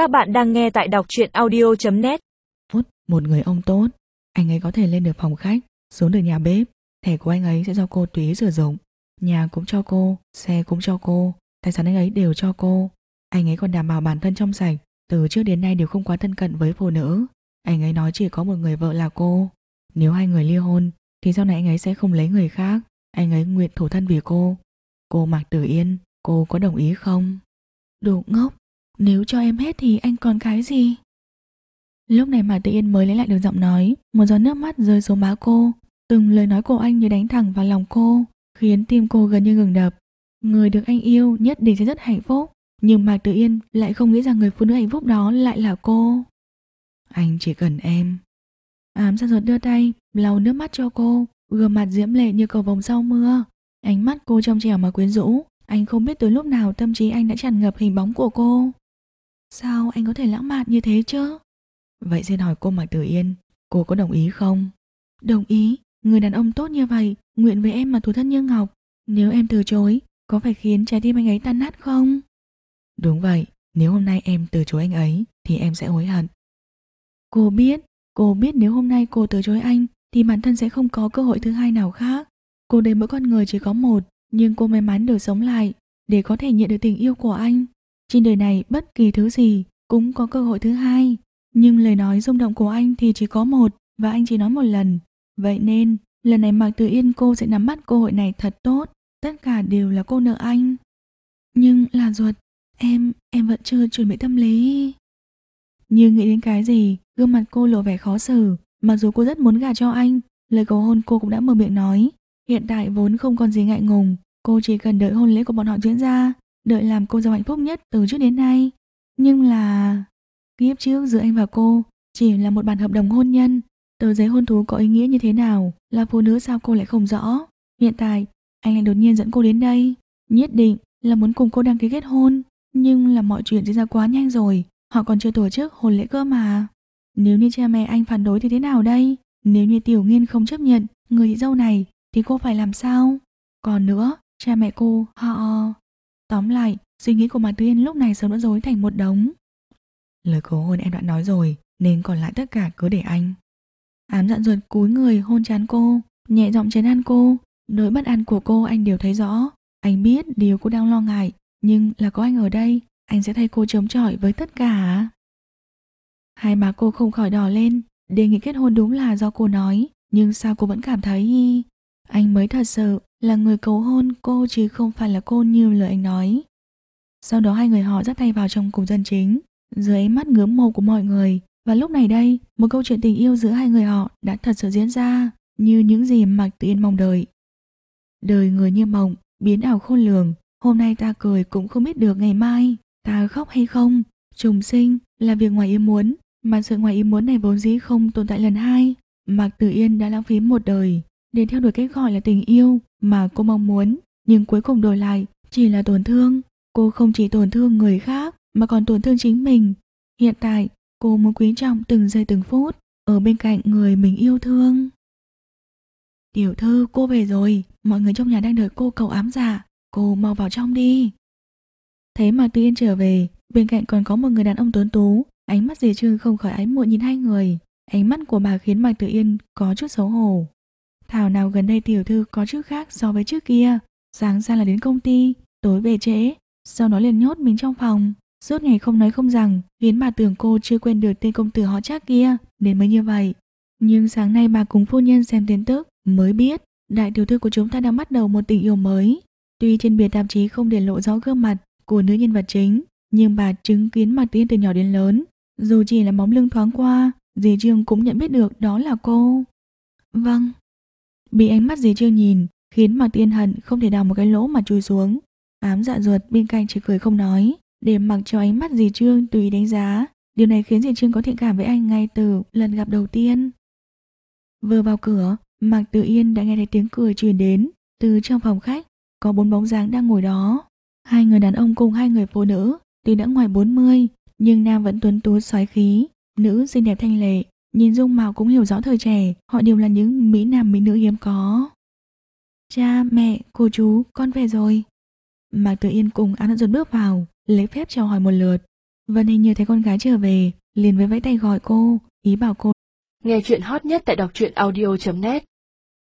Các bạn đang nghe tại đọc truyện audio.net Tốt, một người ông tốt. Anh ấy có thể lên được phòng khách Xuống được nhà bếp. Thẻ của anh ấy sẽ do cô Túy sử dụng. Nhà cũng cho cô, xe cũng cho cô Tài sản anh ấy đều cho cô. Anh ấy còn đảm bảo bản thân trong sạch. Từ trước đến nay đều không quá thân cận với phụ nữ. Anh ấy nói chỉ có một người vợ là cô. Nếu hai người ly hôn Thì sau này anh ấy sẽ không lấy người khác. Anh ấy nguyện thủ thân vì cô. Cô Mạc Tử Yên Cô có đồng ý không? Đồ ngốc! Nếu cho em hết thì anh còn cái gì? Lúc này mà tự Yên mới lấy lại được giọng nói, Một giọt nước mắt rơi xuống má cô. Từng lời nói của anh như đánh thẳng vào lòng cô, Khiến tim cô gần như ngừng đập. Người được anh yêu nhất định sẽ rất hạnh phúc, Nhưng Mạc tự Yên lại không nghĩ rằng người phụ nữ hạnh phúc đó lại là cô. Anh chỉ cần em. Ám sát ruột đưa tay, lau nước mắt cho cô, Gương mặt diễm lệ như cầu vồng sau mưa. Ánh mắt cô trong trẻo mà quyến rũ, Anh không biết từ lúc nào tâm trí anh đã tràn ngập hình bóng của cô. Sao anh có thể lãng mạn như thế chứ? Vậy xin hỏi cô Mạc Tử Yên Cô có đồng ý không? Đồng ý. Người đàn ông tốt như vậy Nguyện với em mà thủ thân như ngọc. Nếu em từ chối Có phải khiến trái tim anh ấy tan nát không? Đúng vậy Nếu hôm nay em từ chối anh ấy Thì em sẽ hối hận. Cô biết Cô biết nếu hôm nay cô từ chối anh Thì bản thân sẽ không có cơ hội thứ hai nào khác. Cô thấy mỗi con người chỉ có một Nhưng cô may mắn được sống lại Để có thể nhận được tình yêu của anh trên đời này bất kỳ thứ gì Cũng có cơ hội thứ hai. Nhưng lời nói rung động của anh thì chỉ có một Và anh chỉ nói một lần. Vậy nên lần này Mạc Tử Yên cô sẽ nắm bắt cơ hội này thật tốt. Tất cả đều là cô nợ anh. Nhưng là ruột Em, em vẫn chưa chuẩn bị tâm lý. Như nghĩ đến cái gì Gương mặt cô lộ vẻ khó xử. Mặc dù cô rất muốn gả cho anh Lời cầu hôn cô cũng đã mở miệng nói. Hiện tại vốn không còn gì ngại ngùng Cô chỉ cần đợi hôn lễ của bọn họ diễn ra. Đợi làm cô dâu hạnh phúc nhất từ trước đến nay. Nhưng là... Kiếp trước giữa anh và cô Chỉ là một bản hợp đồng hôn nhân. Tờ giấy hôn thú có ý nghĩa như thế nào Là phụ nữ sao cô lại không rõ. Hiện tại anh lại đột nhiên dẫn cô đến đây. Nhất định là muốn cùng cô đăng ký kết hôn Nhưng là mọi chuyện diễn ra quá nhanh rồi. Họ còn chưa tổ chức hôn lễ cơ mà. Nếu như cha mẹ anh phản đối thì thế nào đây? Nếu như tiểu nghiên không chấp nhận Người chị dâu này thì cô phải làm sao? Còn nữa, cha mẹ cô, họ... Tóm lại, suy nghĩ của Mạc Tuyên lúc này sớm đã rối thành một đống. Lời cầu hôn em đã nói rồi, nên còn lại tất cả cứ để anh. Ám dặn ruột cúi người hôn chán cô, nhẹ giọng chấn an cô. Nỗi bất an của cô anh đều thấy rõ. Anh biết điều cô đang lo ngại, nhưng là có anh ở đây, anh sẽ thay cô chống chọi với tất cả. Hai má cô không khỏi đỏ lên, đề nghị kết hôn đúng là do cô nói, nhưng sao cô vẫn cảm thấy anh mới thật sự là người cầu hôn cô chứ không phải là cô như lời anh nói. Sau đó hai người họ dắt tay vào trong cùng dân chính, dưới ánh mắt ngưỡng mộ của mọi người. Và lúc này đây, một câu chuyện tình yêu giữa hai người họ đã thật sự diễn ra, như những gì Mạc tự Yên mong đợi. Đời người như mộng, biến ảo khôn lường, hôm nay ta cười cũng không biết được ngày mai, ta khóc hay không. Trùng sinh là việc ngoài ý muốn, mà sự ngoài ý muốn này vốn dĩ không tồn tại lần hai. Mạc Tử Yên đã lãng phí một đời để theo đuổi cái gọi là tình yêu mà cô mong muốn, nhưng cuối cùng đổi lại chỉ là tổn thương. Cô không chỉ tổn thương người khác mà còn tổn thương chính mình. Hiện tại, cô muốn quý trọng từng giây từng phút ở bên cạnh người mình yêu thương. Tiểu thư, cô về rồi, mọi người trong nhà đang đợi cô cầu ám giả, cô mau vào trong đi. thế mà Tư Yên trở về, bên cạnh còn có một người đàn ông tuấn tú, ánh mắt dì Trương không khỏi ánh muộn nhìn hai người. Ánh mắt của bà khiến Mạc Tử Yên có chút xấu hổ. Thảo nào gần đây tiểu thư có chút khác so với trước kia. Sáng ra là đến công ty, tối về trễ, sau đó liền nhốt mình trong phòng. Suốt ngày không nói không rằng, khiến bà tưởng cô chưa quên được tên công tử họ chắc kia, nên mới như vậy. Nhưng sáng nay bà cùng phu nhân xem tin tức, mới biết đại tiểu thư của chúng ta đang bắt đầu một tình yêu mới. Tuy trên bìa tạp chí không để lộ rõ gương mặt của nữ nhân vật chính, nhưng bà chứng kiến mặt tiên từ nhỏ đến lớn. Dù chỉ là bóng lưng thoáng qua, dì Trương cũng nhận biết được đó là cô. Vâng, Bị ánh mắt dì chưa nhìn, khiến Mạc Tiên Hận không thể đào một cái lỗ mà chui xuống. Ám dạ ruột bên cạnh chỉ cười không nói, để mặc cho ánh mắt dì Trương tùy đánh giá. Điều này khiến dì Trương có thiện cảm với anh ngay từ lần gặp đầu tiên. Vừa vào cửa, Mạc tự Yên đã nghe thấy tiếng cười truyền đến từ trong phòng khách. Có bốn bóng dáng đang ngồi đó. Hai người đàn ông cùng hai người phụ nữ, tuy đã ngoài 40, nhưng nam vẫn tuấn tú xoáy khí, nữ xinh đẹp thanh lệ, Nhìn dung mạo cũng hiểu rõ thời trẻ, họ đều là những mỹ nam mỹ nữ hiếm có. Cha, mẹ, cô chú, con về rồi. Mạc Tử Yên cùng An Dồn bước vào, lấy phép chào hỏi một lượt. Vân hình như thấy con gái trở về, liền với vẫy tay gọi cô, ý bảo cô. Nghe chuyện hot nhất tại đọc truyện audio.net